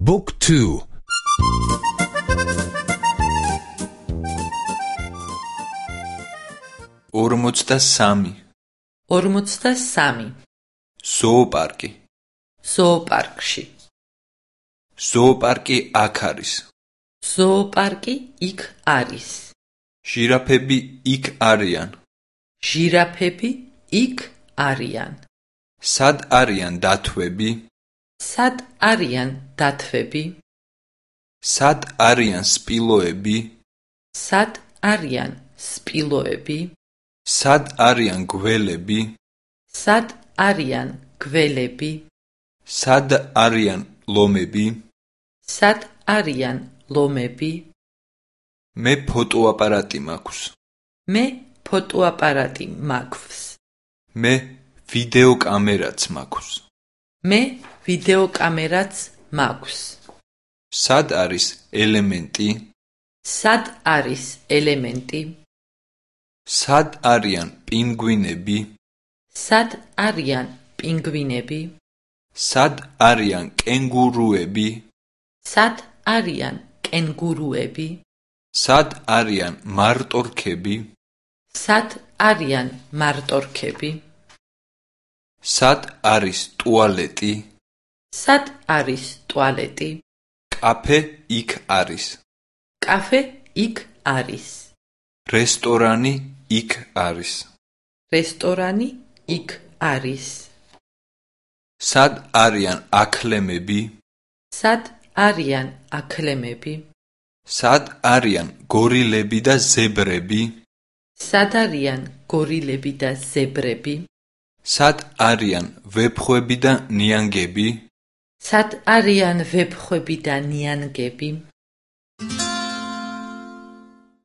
Book 2 43 43 ზოოპარკი. ზოოპარკში. ზოოპარკი აქ არის. ზოოპარკი იქ არის. ჟირაფები იქ არიან. ჟირაფები იქ არიან. სად არიან დათვები სად არიან დათვები? სად არიან სპილოები? სად არიან სპილოები? სად არიან გველები? სად არიან გველები? სად არიან ლომები? სად არიან ლომები? მე ფოტოაპარატი მაქვს. მე ფოტოაპარატი მაქვს. მე ვიდეო კამერაც მაქვს. მე ვიდეო კამერაც მაქვს. სად არის ელემენტი? სად არის ელემენტი? სად არიან პინგვინები? სად არიან პინგვინები? სად არიან კენგურუები? სად არიან კენგურუები? სად არიან მარტორქები? სად არიან მარტორქები? სად არის ტუალეტი სად არის ტუალეტი? კაფე იქ არის. კაფე იქ არის. რესტორანი იქ არის. რესტორანი იქ არის. სად არიან აქლემები? სად არიან აქლემები? სად არიან გორილები და ზებრები? სად არიან გორილები და ზებრები? სად არიან ვეფხვები და ნიანგები სად არიან ვეფხვები და ნიანგები